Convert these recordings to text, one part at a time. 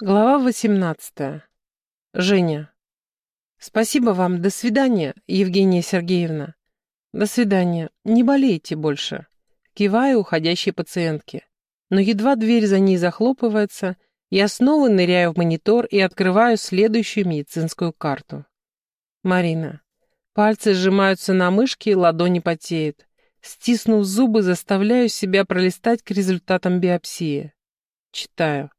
Глава 18. Женя. Спасибо вам. До свидания, Евгения Сергеевна. До свидания. Не болейте больше. Киваю уходящей пациентке. Но едва дверь за ней захлопывается, я снова ныряю в монитор и открываю следующую медицинскую карту. Марина. Пальцы сжимаются на мышке, ладони потеют. Стиснув зубы, заставляю себя пролистать к результатам биопсии. Читаю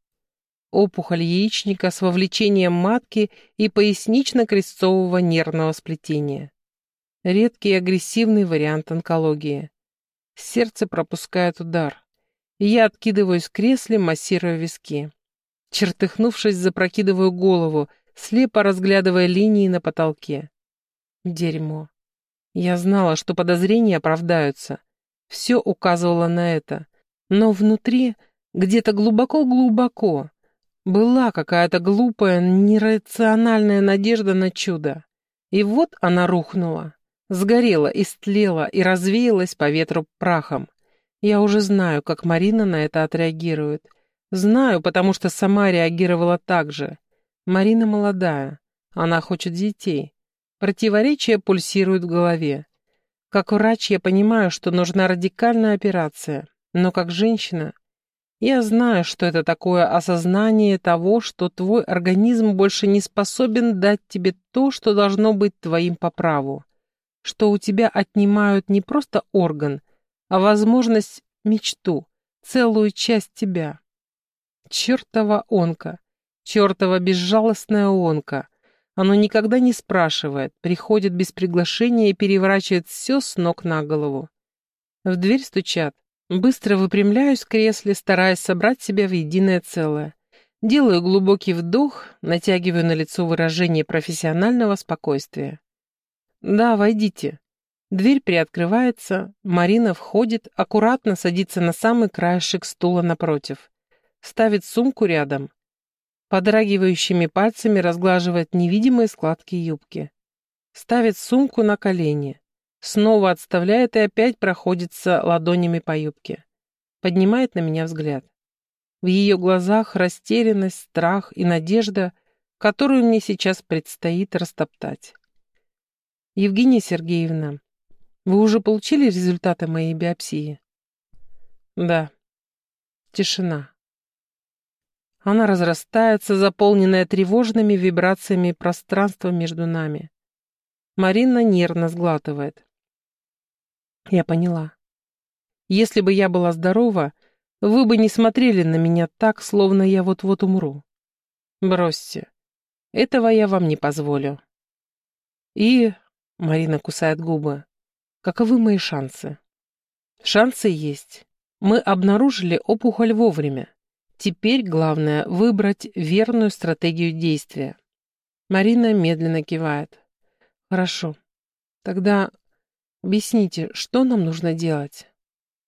опухоль яичника с вовлечением матки и пояснично-крестцового нервного сплетения. Редкий агрессивный вариант онкологии. Сердце пропускает удар. Я откидываюсь в кресле, массируя виски. Чертыхнувшись, запрокидываю голову, слепо разглядывая линии на потолке. Дерьмо. Я знала, что подозрения оправдаются. Все указывало на это. Но внутри, где-то глубоко-глубоко, была какая-то глупая, нерациональная надежда на чудо. И вот она рухнула, сгорела, истлела и развеялась по ветру прахом. Я уже знаю, как Марина на это отреагирует. Знаю, потому что сама реагировала так же. Марина молодая, она хочет детей. Противоречия пульсируют в голове. Как врач я понимаю, что нужна радикальная операция, но как женщина я знаю, что это такое осознание того, что твой организм больше не способен дать тебе то, что должно быть твоим по праву. Что у тебя отнимают не просто орган, а возможность мечту, целую часть тебя. Чертова онка, чертова безжалостная онка. Оно никогда не спрашивает, приходит без приглашения и переворачивает все с ног на голову. В дверь стучат. Быстро выпрямляюсь в кресле, стараясь собрать себя в единое целое. Делаю глубокий вдох, натягиваю на лицо выражение профессионального спокойствия. «Да, войдите». Дверь приоткрывается, Марина входит, аккуратно садится на самый краешек стула напротив. Ставит сумку рядом. Подрагивающими пальцами разглаживает невидимые складки юбки. Ставит сумку на колени. Снова отставляет и опять проходится ладонями по юбке. Поднимает на меня взгляд. В ее глазах растерянность, страх и надежда, которую мне сейчас предстоит растоптать. Евгения Сергеевна, вы уже получили результаты моей биопсии? Да. Тишина. Она разрастается, заполненная тревожными вибрациями пространства между нами. Марина нервно сглатывает. Я поняла. Если бы я была здорова, вы бы не смотрели на меня так, словно я вот-вот умру. Бросьте. Этого я вам не позволю. И... Марина кусает губы. Каковы мои шансы? Шансы есть. Мы обнаружили опухоль вовремя. Теперь главное выбрать верную стратегию действия. Марина медленно кивает. Хорошо. Тогда Объясните, что нам нужно делать?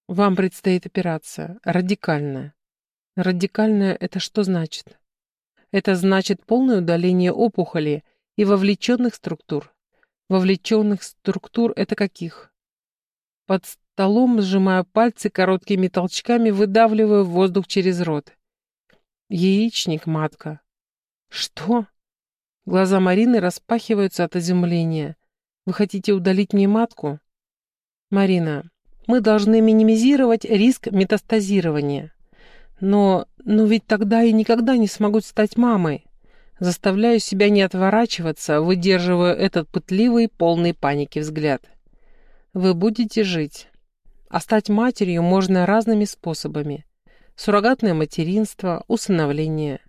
Вам предстоит операция. Радикальная. Радикальная — это что значит? Это значит полное удаление опухоли и вовлеченных структур. Вовлеченных структур — это каких? Под столом сжимаю пальцы короткими толчками, выдавливаю воздух через рот. Яичник, матка. Что? Глаза Марины распахиваются от изумления. Вы хотите удалить мне матку? Марина, мы должны минимизировать риск метастазирования. Но, но ведь тогда я никогда не смогу стать мамой. Заставляю себя не отворачиваться, выдерживая этот пытливый, полный паники взгляд. Вы будете жить. А стать матерью можно разными способами. Суррогатное материнство, усыновление.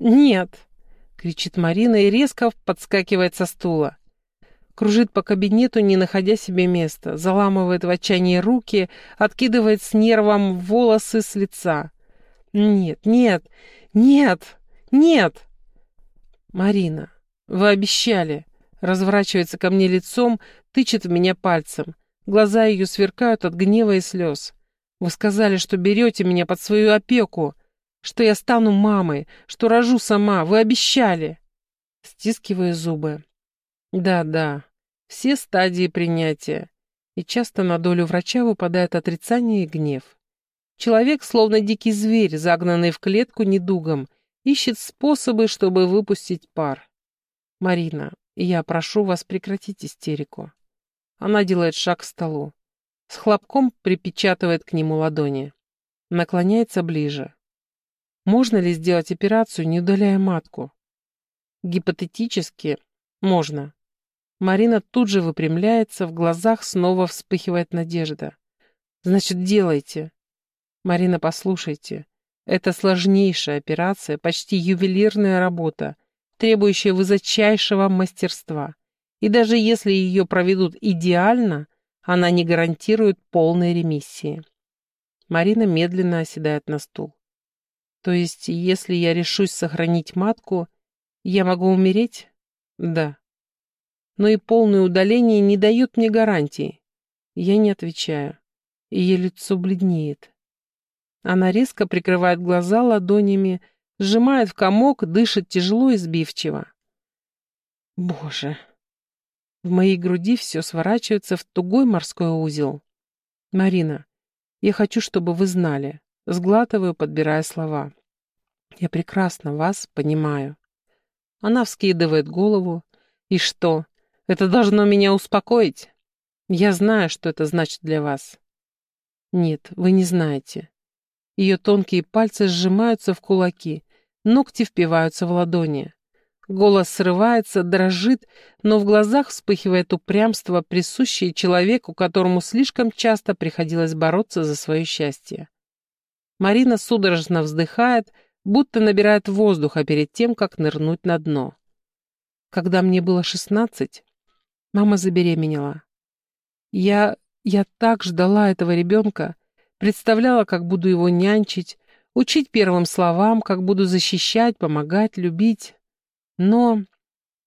«Нет!» — кричит Марина и резко подскакивает со стула кружит по кабинету, не находя себе места, заламывает в отчаянии руки, откидывает с нервом волосы с лица. «Нет, нет, нет, нет!» «Марина, вы обещали!» Разворачивается ко мне лицом, тычет в меня пальцем. Глаза ее сверкают от гнева и слез. «Вы сказали, что берете меня под свою опеку, что я стану мамой, что рожу сама. Вы обещали!» Стискиваю зубы. «Да, да, все стадии принятия, и часто на долю врача выпадает отрицание и гнев. Человек, словно дикий зверь, загнанный в клетку недугом, ищет способы, чтобы выпустить пар. Марина, я прошу вас прекратить истерику. Она делает шаг к столу. С хлопком припечатывает к нему ладони. Наклоняется ближе. Можно ли сделать операцию, не удаляя матку? Гипотетически можно. Марина тут же выпрямляется, в глазах снова вспыхивает надежда. Значит, делайте. Марина, послушайте. Это сложнейшая операция, почти ювелирная работа, требующая высочайшего мастерства. И даже если ее проведут идеально, она не гарантирует полной ремиссии. Марина медленно оседает на стул. То есть, если я решусь сохранить матку, я могу умереть? Да. Но и полное удаление не дает мне гарантии. Я не отвечаю. Ее лицо бледнеет. Она резко прикрывает глаза ладонями, сжимает в комок, дышит тяжело и сбивчиво. Боже. В моей груди все сворачивается в тугой морской узел. Марина, я хочу, чтобы вы знали. Сглатываю, подбирая слова. Я прекрасно вас понимаю. Она вскидывает голову. И что? Это должно меня успокоить? Я знаю, что это значит для вас. Нет, вы не знаете. Ее тонкие пальцы сжимаются в кулаки, ногти впиваются в ладони. Голос срывается, дрожит, но в глазах вспыхивает упрямство, присущее человеку, которому слишком часто приходилось бороться за свое счастье. Марина судорожно вздыхает, будто набирает воздуха перед тем, как нырнуть на дно. Когда мне было шестнадцать, мама забеременела. Я... я так ждала этого ребенка, представляла, как буду его нянчить, учить первым словам, как буду защищать, помогать, любить. Но...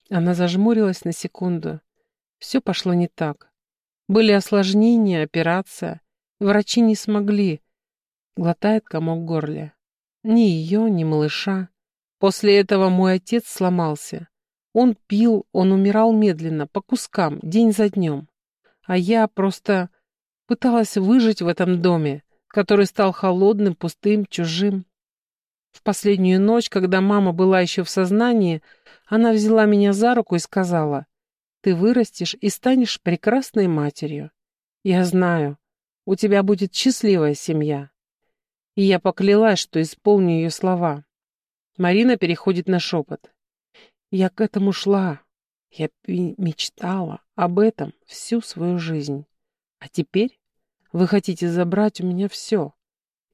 Она зажмурилась на секунду. Все пошло не так. Были осложнения, операция. Врачи не смогли. Глотает комок в горле. Ни ее, ни малыша. После этого мой отец сломался. Он пил, он умирал медленно, по кускам, день за днем. А я просто пыталась выжить в этом доме, который стал холодным, пустым, чужим. В последнюю ночь, когда мама была еще в сознании, она взяла меня за руку и сказала, «Ты вырастешь и станешь прекрасной матерью. Я знаю, у тебя будет счастливая семья». И я поклялась, что исполню ее слова. Марина переходит на шепот. Я к этому шла. Я мечтала об этом всю свою жизнь. А теперь вы хотите забрать у меня все.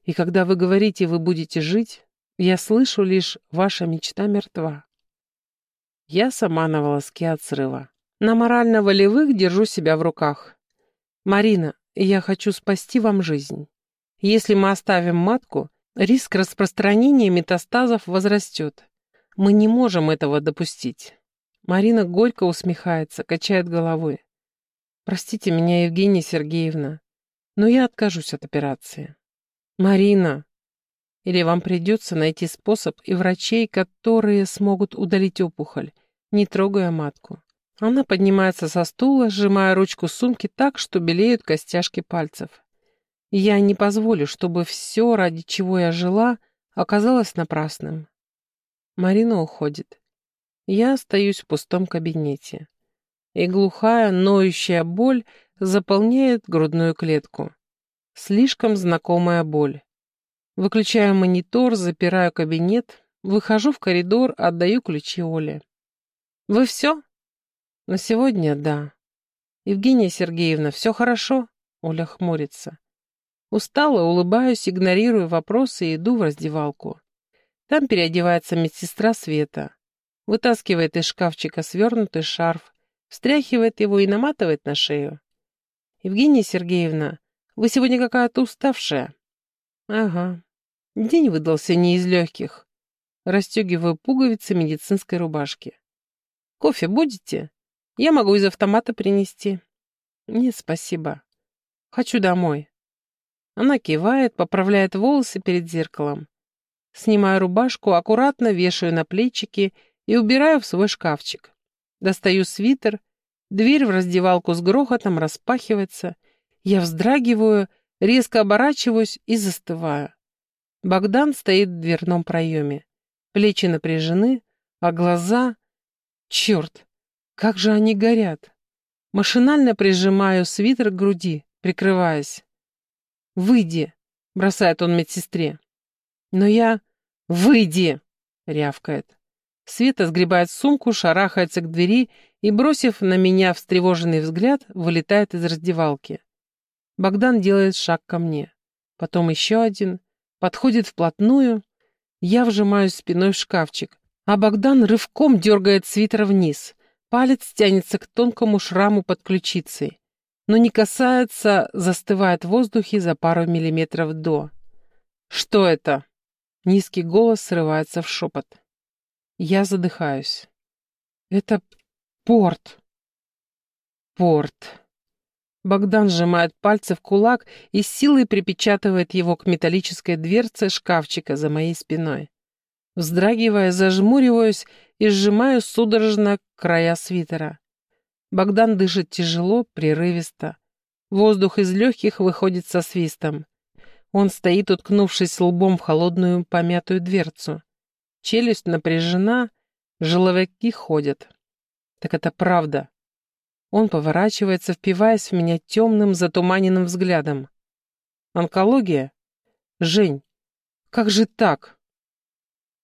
И когда вы говорите, вы будете жить, я слышу лишь, ваша мечта мертва. Я сама на волоске от срыва. На морально-волевых держу себя в руках. Марина, я хочу спасти вам жизнь. Если мы оставим матку, риск распространения метастазов возрастет. Мы не можем этого допустить. Марина горько усмехается, качает головой. Простите меня, Евгения Сергеевна, но я откажусь от операции. Марина, или вам придется найти способ и врачей, которые смогут удалить опухоль, не трогая матку. Она поднимается со стула, сжимая ручку сумки так, что белеют костяшки пальцев. Я не позволю, чтобы все, ради чего я жила, оказалось напрасным. Марина уходит. Я остаюсь в пустом кабинете. И глухая, ноющая боль заполняет грудную клетку. Слишком знакомая боль. Выключаю монитор, запираю кабинет, выхожу в коридор, отдаю ключи Оле. «Вы все?» «На сегодня да». «Евгения Сергеевна, все хорошо?» Оля хмурится. Устала, улыбаюсь, игнорирую вопросы и иду в раздевалку. Там переодевается медсестра Света. Вытаскивает из шкафчика свернутый шарф, встряхивает его и наматывает на шею. «Евгения Сергеевна, вы сегодня какая-то уставшая». «Ага, День выдался не из легких. Расстегиваю пуговицы медицинской рубашки. «Кофе будете? Я могу из автомата принести». «Нет, спасибо. Хочу домой». Она кивает, поправляет волосы перед зеркалом. Снимаю рубашку, аккуратно вешаю на плечики и убираю в свой шкафчик. Достаю свитер, дверь в раздевалку с грохотом распахивается. Я вздрагиваю, резко оборачиваюсь и застываю. Богдан стоит в дверном проеме. Плечи напряжены, а глаза... Черт, как же они горят. Машинально прижимаю свитер к груди, прикрываясь. «Выйди!» — бросает он медсестре. Но я... «Выйди!» — рявкает. Света сгребает сумку, шарахается к двери и, бросив на меня встревоженный взгляд, вылетает из раздевалки. Богдан делает шаг ко мне. Потом еще один. Подходит вплотную. Я вжимаюсь спиной в шкафчик, а Богдан рывком дергает свитер вниз. Палец тянется к тонкому шраму под ключицей, но не касается, застывает в воздухе за пару миллиметров до. «Что это?» Низкий голос срывается в шепот. Я задыхаюсь. «Это порт!» «Порт!» Богдан сжимает пальцы в кулак и силой припечатывает его к металлической дверце шкафчика за моей спиной. Вздрагивая, зажмуриваюсь и сжимаю судорожно края свитера. Богдан дышит тяжело, прерывисто. Воздух из легких выходит со свистом. Он стоит, уткнувшись лбом в холодную помятую дверцу. Челюсть напряжена, желовики ходят. Так это правда. Он поворачивается, впиваясь в меня темным, затуманенным взглядом. Онкология? Жень, как же так?